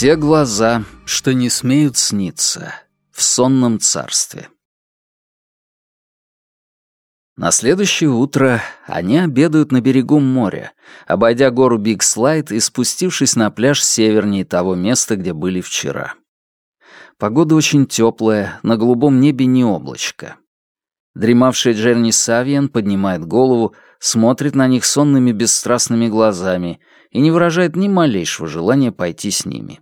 Те глаза, что не смеют сниться в сонном царстве. На следующее утро они обедают на берегу моря, обойдя гору Биг Слайд и спустившись на пляж севернее того места, где были вчера. Погода очень теплая, на голубом небе не облачко. Дремавшая Джерни Савиен поднимает голову, смотрит на них сонными бесстрастными глазами и не выражает ни малейшего желания пойти с ними.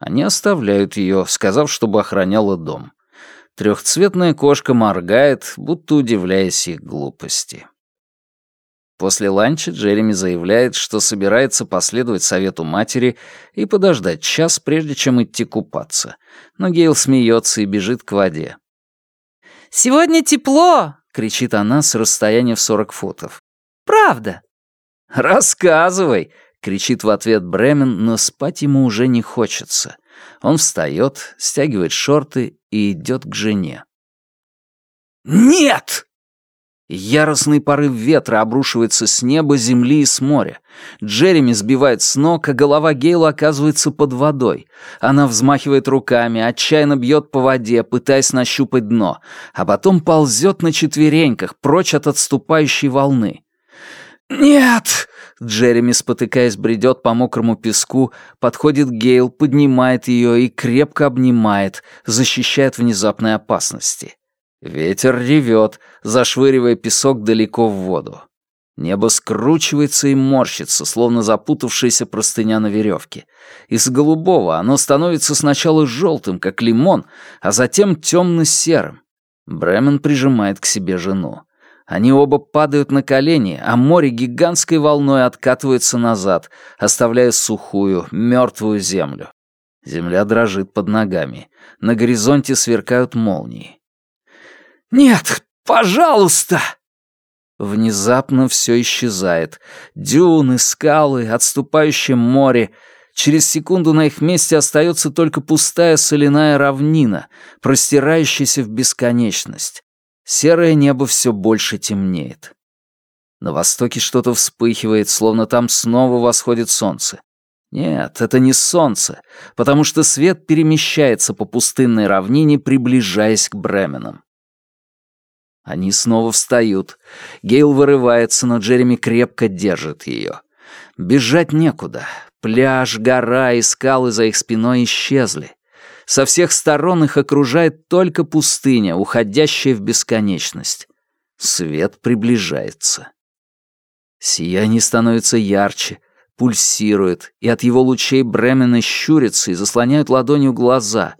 Они оставляют ее, сказав, чтобы охраняла дом. Трехцветная кошка моргает, будто удивляясь их глупости. После ланча Джереми заявляет, что собирается последовать совету матери и подождать час, прежде чем идти купаться. Но Гейл смеется и бежит к воде. «Сегодня тепло!» — кричит она с расстояния в сорок футов. «Правда!» «Рассказывай!» — кричит в ответ Бремен, но спать ему уже не хочется. Он встает, стягивает шорты и идет к жене. «Нет!» Яростный порыв ветра обрушивается с неба, земли и с моря. Джереми сбивает с ног, а голова Гейла оказывается под водой. Она взмахивает руками, отчаянно бьет по воде, пытаясь нащупать дно, а потом ползет на четвереньках, прочь от отступающей волны. «Нет!» Джереми, спотыкаясь, бредет по мокрому песку, подходит Гейл, поднимает ее и крепко обнимает, защищает внезапной опасности. Ветер ревет, зашвыривая песок далеко в воду. Небо скручивается и морщится, словно запутавшаяся простыня на веревке. Из голубого оно становится сначала желтым, как лимон, а затем темно-серым. Бремен прижимает к себе жену. Они оба падают на колени, а море гигантской волной откатывается назад, оставляя сухую, мертвую землю. Земля дрожит под ногами. На горизонте сверкают молнии. «Нет, пожалуйста!» Внезапно все исчезает. Дюны, скалы, отступающее море. Через секунду на их месте остается только пустая соляная равнина, простирающаяся в бесконечность. Серое небо все больше темнеет. На востоке что-то вспыхивает, словно там снова восходит солнце. Нет, это не солнце, потому что свет перемещается по пустынной равнине, приближаясь к Бременам. Они снова встают. Гейл вырывается, но Джереми крепко держит ее. Бежать некуда. Пляж, гора и скалы за их спиной исчезли. Со всех сторон их окружает только пустыня, уходящая в бесконечность. Свет приближается. Сияние становится ярче, пульсирует, и от его лучей Бремены щурятся и заслоняют ладонью глаза.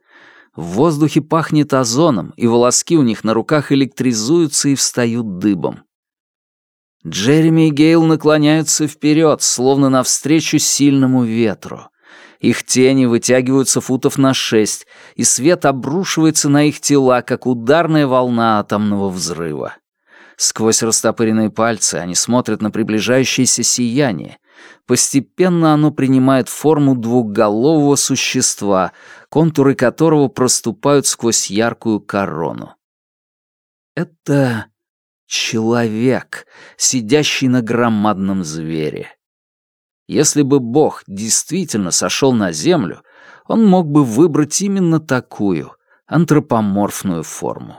В воздухе пахнет озоном, и волоски у них на руках электризуются и встают дыбом. Джереми и Гейл наклоняются вперед, словно навстречу сильному ветру. Их тени вытягиваются футов на шесть, и свет обрушивается на их тела, как ударная волна атомного взрыва. Сквозь растопыренные пальцы они смотрят на приближающееся сияние. Постепенно оно принимает форму двухголового существа, контуры которого проступают сквозь яркую корону. Это человек, сидящий на громадном звере. Если бы Бог действительно сошел на землю, он мог бы выбрать именно такую, антропоморфную форму.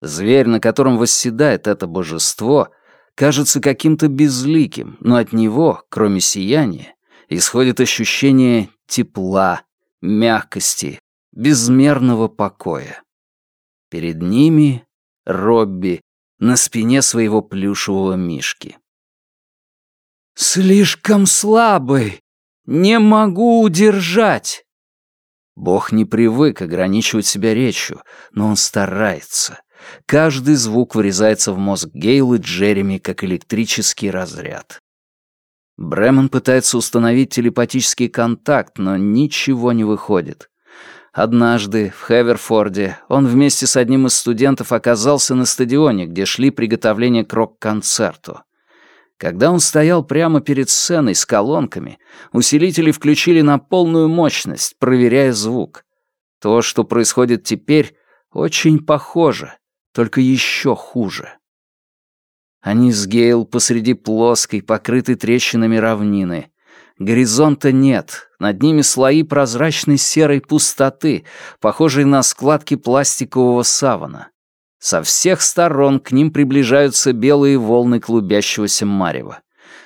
Зверь, на котором восседает это божество, кажется каким-то безликим, но от него, кроме сияния, исходит ощущение тепла, мягкости, безмерного покоя. Перед ними Робби на спине своего плюшевого мишки. «Слишком слабый! Не могу удержать!» Бог не привык ограничивать себя речью, но он старается. Каждый звук врезается в мозг Гейл и Джереми, как электрический разряд. Бремен пытается установить телепатический контакт, но ничего не выходит. Однажды в Хеверфорде он вместе с одним из студентов оказался на стадионе, где шли приготовления к рок-концерту. Когда он стоял прямо перед сценой с колонками, усилители включили на полную мощность, проверяя звук. То, что происходит теперь, Очень похоже, только еще хуже. Они с Гейл посреди плоской, покрытой трещинами равнины. Горизонта нет, над ними слои прозрачной серой пустоты, похожей на складки пластикового савана. Со всех сторон к ним приближаются белые волны клубящегося марева.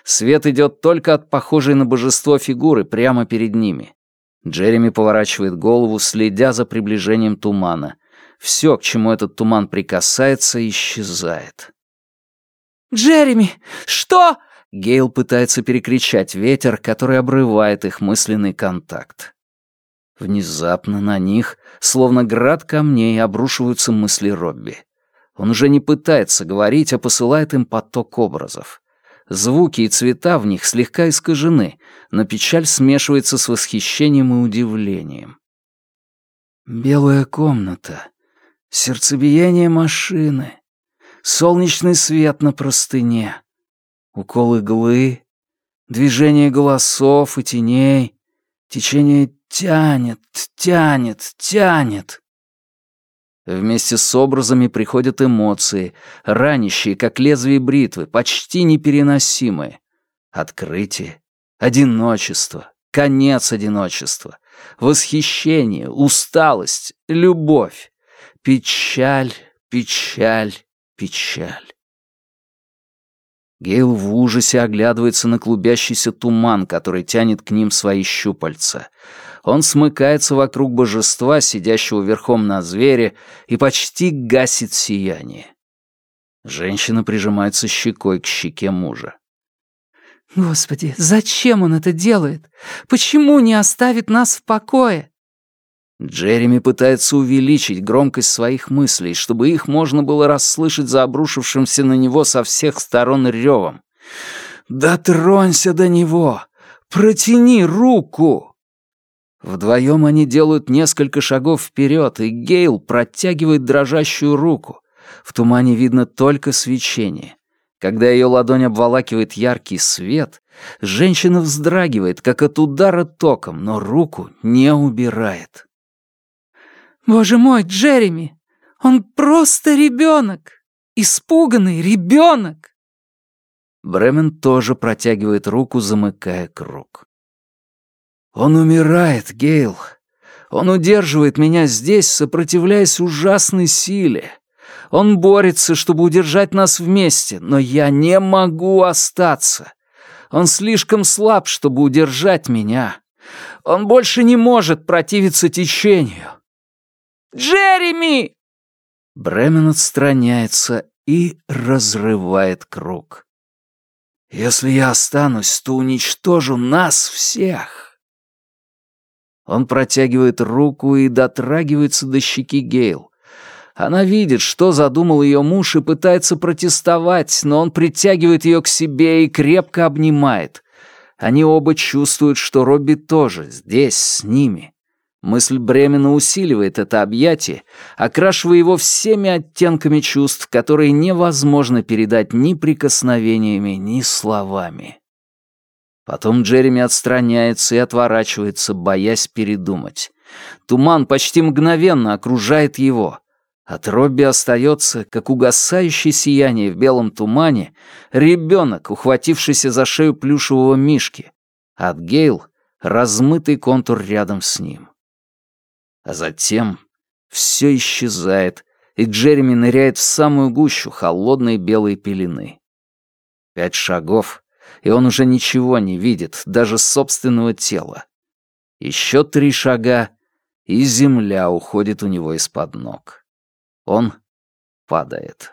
Свет идет только от похожей на божество фигуры прямо перед ними. Джереми поворачивает голову, следя за приближением тумана. Все, к чему этот туман прикасается, исчезает. «Джереми, что?» Гейл пытается перекричать ветер, который обрывает их мысленный контакт. Внезапно на них, словно град камней, обрушиваются мысли Робби. Он уже не пытается говорить, а посылает им поток образов. Звуки и цвета в них слегка искажены, но печаль смешивается с восхищением и удивлением. Белая комната, сердцебиение машины, солнечный свет на простыне, укол иглы, движение голосов и теней, течение тянет, тянет, тянет. Вместе с образами приходят эмоции, ранящие, как лезвие бритвы, почти непереносимые. Открытие, одиночество, конец одиночества, восхищение, усталость, любовь, печаль, печаль, печаль. Гейл в ужасе оглядывается на клубящийся туман, который тянет к ним свои щупальца. Он смыкается вокруг божества, сидящего верхом на звере, и почти гасит сияние. Женщина прижимается щекой к щеке мужа. «Господи, зачем он это делает? Почему не оставит нас в покое?» Джереми пытается увеличить громкость своих мыслей, чтобы их можно было расслышать за обрушившимся на него со всех сторон ревом. «Дотронься до него! Протяни руку!» Вдвоем они делают несколько шагов вперед, и Гейл протягивает дрожащую руку. В тумане видно только свечение. Когда ее ладонь обволакивает яркий свет, женщина вздрагивает, как от удара током, но руку не убирает. «Боже мой, Джереми! Он просто ребенок! Испуганный ребенок!» Бремен тоже протягивает руку, замыкая круг. «Он умирает, Гейл. Он удерживает меня здесь, сопротивляясь ужасной силе. Он борется, чтобы удержать нас вместе, но я не могу остаться. Он слишком слаб, чтобы удержать меня. Он больше не может противиться течению. Джереми!» Бремен отстраняется и разрывает круг. «Если я останусь, то уничтожу нас всех!» Он протягивает руку и дотрагивается до щеки Гейл. Она видит, что задумал ее муж и пытается протестовать, но он притягивает ее к себе и крепко обнимает. Они оба чувствуют, что Робби тоже здесь, с ними. Мысль Бремена усиливает это объятие, окрашивая его всеми оттенками чувств, которые невозможно передать ни прикосновениями, ни словами. Потом Джереми отстраняется и отворачивается, боясь передумать. Туман почти мгновенно окружает его. От Робби остается, как угасающее сияние в белом тумане, ребенок, ухватившийся за шею плюшевого мишки. От Гейл — размытый контур рядом с ним. А затем все исчезает, и Джереми ныряет в самую гущу холодной белой пелены. Пять шагов, и он уже ничего не видит, даже собственного тела. Еще три шага, и земля уходит у него из-под ног. Он падает.